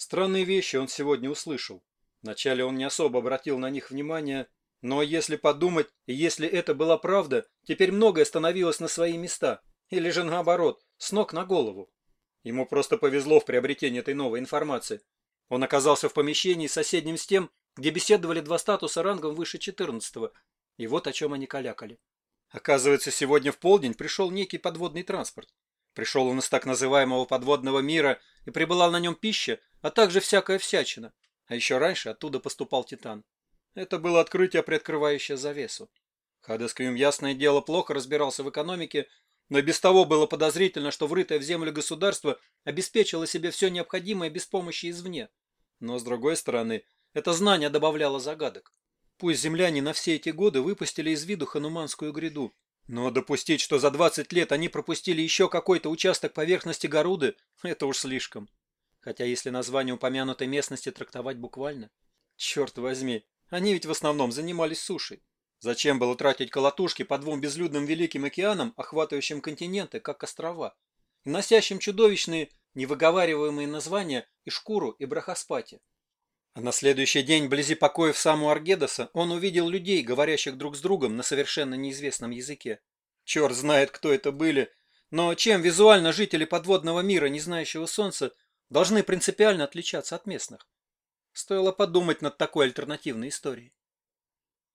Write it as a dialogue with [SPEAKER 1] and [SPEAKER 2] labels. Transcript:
[SPEAKER 1] Странные вещи он сегодня услышал. Вначале он не особо обратил на них внимание, но если подумать, если это была правда, теперь многое становилось на свои места. Или же наоборот, с ног на голову. Ему просто повезло в приобретении этой новой информации. Он оказался в помещении, соседнем с тем, где беседовали два статуса рангом выше 14 и вот о чем они калякали. Оказывается, сегодня в полдень пришел некий подводный транспорт. Пришел он из так называемого подводного мира, и прибыла на нем пища, а также всякая всячина. А еще раньше оттуда поступал Титан. Это было открытие, приоткрывающее завесу. Хадескриум, ясное дело, плохо разбирался в экономике, но без того было подозрительно, что врытое в землю государство обеспечило себе все необходимое без помощи извне. Но, с другой стороны, это знание добавляло загадок. Пусть земляне на все эти годы выпустили из виду Хануманскую гряду, но допустить, что за 20 лет они пропустили еще какой-то участок поверхности Горуды, это уж слишком. Хотя если название упомянутой местности трактовать буквально. Черт возьми, они ведь в основном занимались сушей. Зачем было тратить колотушки по двум безлюдным великим океанам, охватывающим континенты, как острова, и носящим чудовищные, невыговариваемые названия и шкуру, и брахаспати? А на следующий день, вблизи покоев саму Аргедоса, он увидел людей, говорящих друг с другом на совершенно неизвестном языке. Черт знает, кто это были, но чем визуально жители подводного мира, не знающего солнца, должны принципиально отличаться от местных? Стоило подумать над такой альтернативной историей.